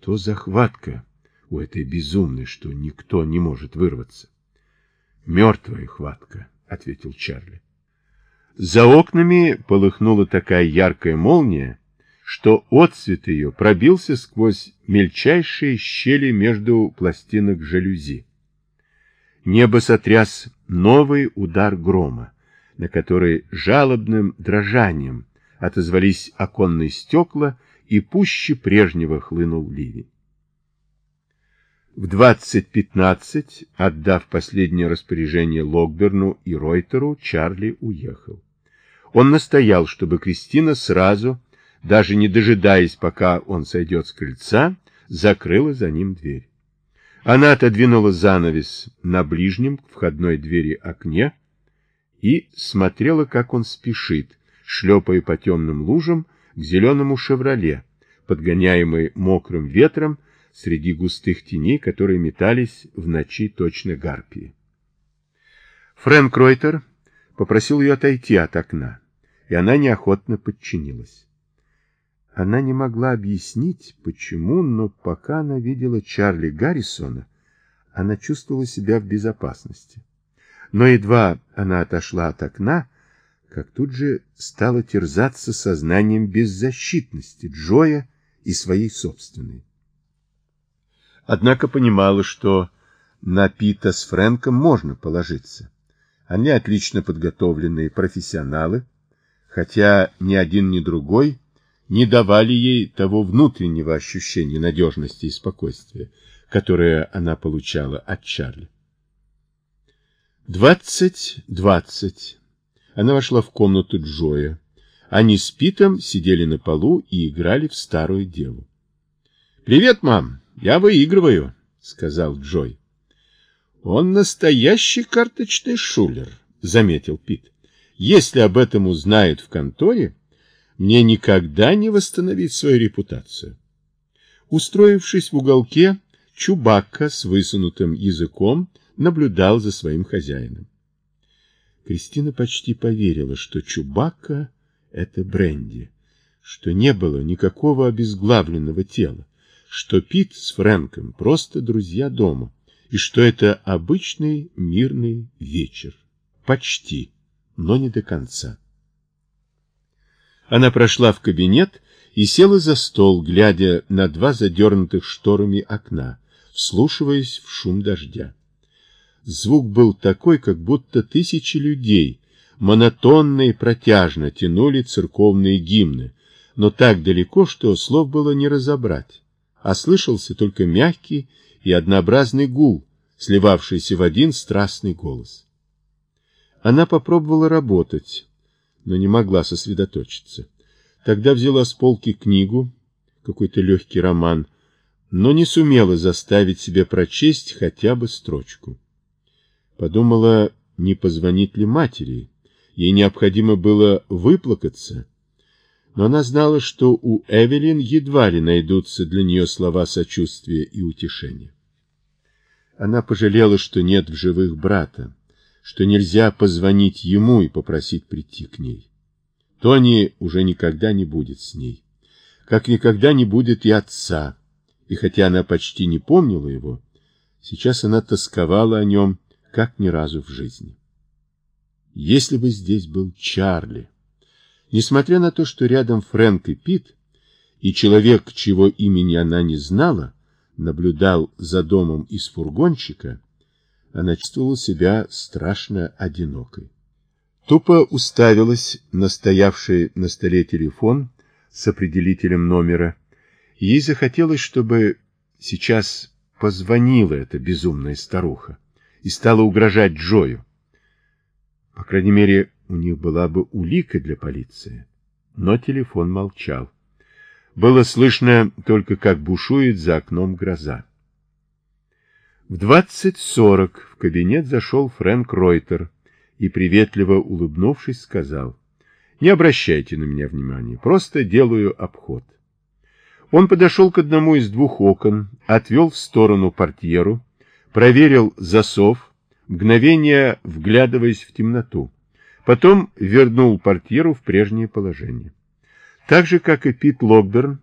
Что за хватка у этой безумной, что никто не может вырваться? Мертвая хватка, ответил Чарли. За окнами полыхнула такая яркая молния, что отцвет ее пробился сквозь мельчайшие щели между пластинок жалюзи. Небо сотряс новый удар грома, на который жалобным дрожанием отозвались оконные стекла, и пуще прежнего хлынул ливень. В 20.15, отдав последнее распоряжение Локберну и Ройтеру, Чарли уехал. Он настоял, чтобы Кристина сразу, даже не дожидаясь, пока он сойдет с крыльца, закрыла за ним дверь. Она отодвинула занавес на ближнем к входной двери окне и смотрела, как он спешит, шлепая по темным лужам к зеленому «Шевроле», подгоняемый мокрым ветром среди густых теней, которые метались в ночи точно гарпии. Фрэнк Ройтер попросил ее отойти от окна, и она неохотно подчинилась. Она не могла объяснить, почему, но пока она видела Чарли Гаррисона, она чувствовала себя в безопасности. Но едва она отошла от окна, как тут же стала терзаться сознанием беззащитности Джоя и своей собственной. Однако понимала, что на Пита с Фрэнком можно положиться. Они отлично подготовленные профессионалы, хотя ни один, ни другой не давали ей того внутреннего ощущения надежности и спокойствия, которое она получала от Чарли. Двадцать двадцать. Она вошла в комнату Джоя. Они с Питом сидели на полу и играли в старую деву. — Привет, мам, я выигрываю, — сказал Джой. — Он настоящий карточный шулер, — заметил Пит. — Если об этом узнают в конторе, мне никогда не восстановить свою репутацию. Устроившись в уголке, Чубакка с высунутым языком наблюдал за своим хозяином. Кристина почти поверила, что Чубакка — это Бренди, что не было никакого обезглавленного тела, что Пит с Фрэнком просто друзья дома, и что это обычный мирный вечер. Почти, но не до конца. Она прошла в кабинет и села за стол, глядя на два задернутых шторами окна, вслушиваясь в шум дождя. Звук был такой, как будто тысячи людей монотонно и протяжно тянули церковные гимны, но так далеко, что слов было не разобрать, а слышался только мягкий и однообразный гул, сливавшийся в один страстный голос. Она попробовала работать, но не могла сосредоточиться. Тогда взяла с полки книгу, какой-то легкий роман, но не сумела заставить себя прочесть хотя бы строчку. Подумала, не позвонить ли матери. Ей необходимо было выплакаться. Но она знала, что у Эвелин едва ли найдутся для нее слова сочувствия и утешения. Она пожалела, что нет в живых брата, что нельзя позвонить ему и попросить прийти к ней. Тони уже никогда не будет с ней, как никогда не будет и отца, и хотя она почти не помнила его, сейчас она тосковала о нем, как ни разу в жизни. Если бы здесь был Чарли, несмотря на то, что рядом Фрэнк и Пит, и человек, чьего имени она не знала, наблюдал за домом из фургончика, она чувствовала себя страшно одинокой. Тупо уставилась на стоявший на столе телефон с определителем номера. Ей захотелось, чтобы сейчас позвонила эта безумная старуха и стала угрожать Джою. По крайней мере, у них была бы улика для полиции. Но телефон молчал. Было слышно только, как бушует за окном гроза. В 20.40 в кабинет зашел Фрэнк Ройтер и, приветливо улыбнувшись, сказал, «Не обращайте на меня внимания, просто делаю обход». Он подошел к одному из двух окон, отвел в сторону портьеру, проверил засов, мгновение вглядываясь в темноту. Потом вернул портьеру в прежнее положение. Так же, как и Пит Локберн,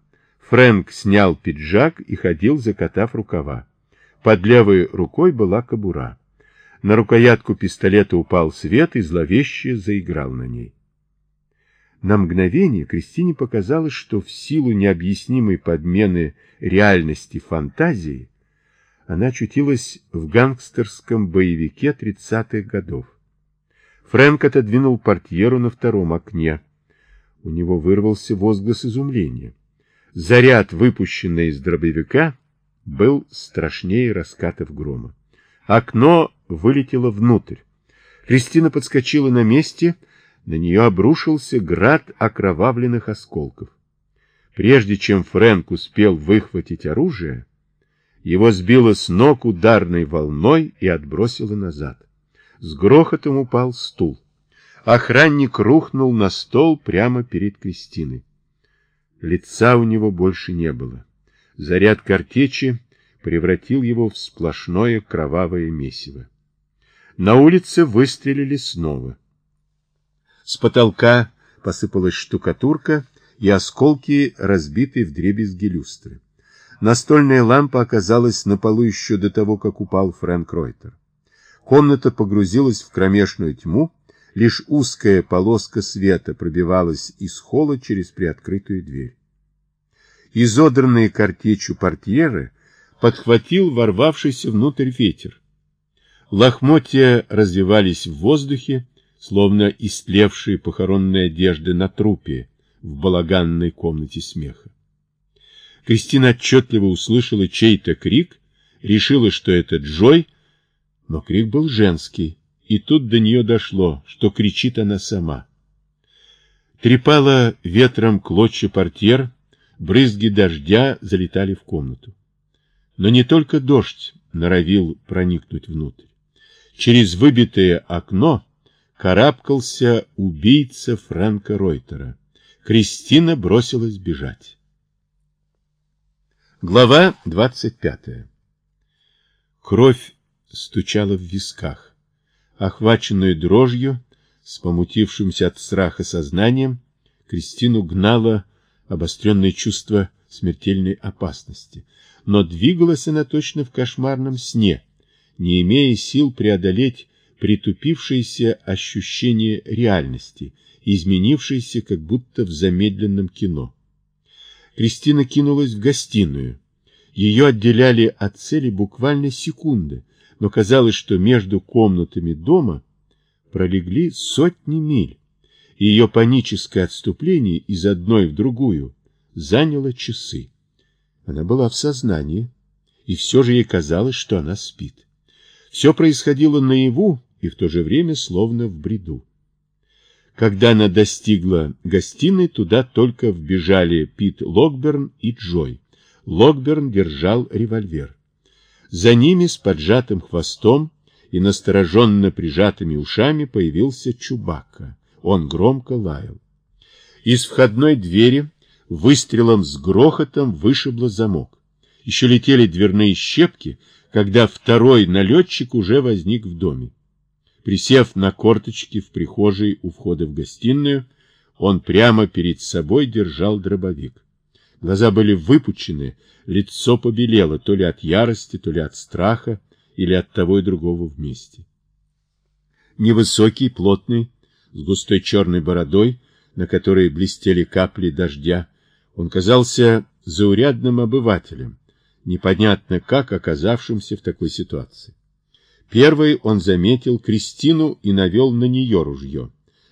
Фрэнк снял пиджак и ходил, закатав рукава. Под левой рукой была кобура. На рукоятку пистолета упал свет и зловеще заиграл на ней. На мгновение Кристине показалось, что в силу необъяснимой подмены реальности фантазии она очутилась в гангстерском боевике 30-х годов. Фрэнк отодвинул портьеру на втором окне. У него вырвался возглас изумления. Заряд, выпущенный из дробовика, был страшнее раскатов грома. Окно вылетело внутрь. Кристина подскочила на месте, на нее обрушился град окровавленных осколков. Прежде чем Фрэнк успел выхватить оружие, его сбило с ног ударной волной и отбросило назад. С грохотом упал стул. Охранник рухнул на стол прямо перед Кристиной. Лица у него больше не было. Заряд картечи превратил его в сплошное кровавое месиво. На улице выстрелили снова. С потолка посыпалась штукатурка и осколки разбитой вдребезги люстры. Настольная лампа оказалась на полу еще до того, как упал Фрэнк Ройтер. Комната погрузилась в кромешную тьму, лишь узкая полоска света пробивалась из холла через приоткрытую дверь. Изодранные картечью портьеры подхватил ворвавшийся внутрь ветер. Лохмотья развивались в воздухе, словно истлевшие похоронные одежды на трупе в балаганной комнате смеха. Кристина отчетливо услышала чей-то крик, решила, что это Джой, но крик был женский, и тут до нее дошло, что кричит она сама. Трепала ветром клочья портьер, брызги дождя залетали в комнату. Но не только дождь норовил проникнуть внутрь. Через выбитое окно карабкался убийца Фрэнка Ройтера. Кристина бросилась бежать. Глава 25. Кровь стучала в висках. Охваченную дрожью, с помутившимся от страха сознанием, Кристину гнало обостренное чувство смертельной опасности. Но двигалась она точно в кошмарном сне, не имея сил преодолеть притупившееся ощущение реальности, изменившееся как будто в замедленном кино. Кристина кинулась в гостиную. Ее отделяли от цели буквально секунды, но казалось, что между комнатами дома пролегли сотни миль, и ее паническое отступление из одной в другую заняло часы. Она была в сознании, и все же ей казалось, что она спит. Все происходило наяву и в то же время словно в бреду. Когда она достигла гостиной, туда только вбежали Пит Локберн и Джой. Локберн держал револьвер. За ними с поджатым хвостом и настороженно прижатыми ушами появился Чубакка. Он громко лаял. Из входной двери выстрелом с грохотом вышибло замок. Еще летели дверные щепки, когда второй налетчик уже возник в доме. Присев на корточки в прихожей у входа в гостиную, он прямо перед собой держал дробовик. Глаза были выпучены, лицо побелело то ли от ярости, то ли от страха, или от того и другого вместе. Невысокий, плотный, с густой черной бородой, на которой блестели капли дождя, он казался заурядным обывателем, непонятно как оказавшимся в такой ситуации. Первый он заметил Кристину и навел на нее ружье.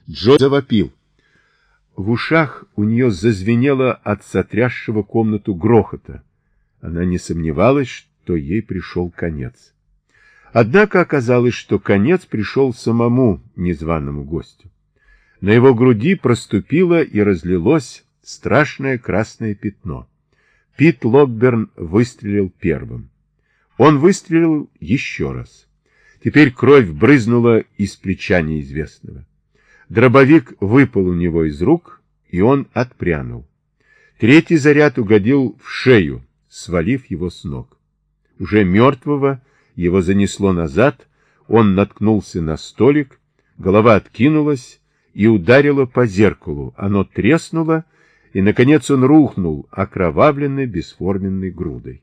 Джо завопил. В ушах у нее зазвенело от сотрясшего комнату грохота. Она не сомневалась, что ей пришел конец. Однако оказалось, что конец пришел самому незваному гостю. На его груди проступило и разлилось страшное красное пятно. Пит Локберн выстрелил первым. Он выстрелил еще раз. Теперь кровь брызнула из плеча неизвестного. Дробовик выпал у него из рук, и он отпрянул. Третий заряд угодил в шею, свалив его с ног. Уже мертвого его занесло назад, он наткнулся на столик, голова откинулась и ударила по зеркалу. Оно треснуло, и, наконец, он рухнул окровавленной бесформенной грудой.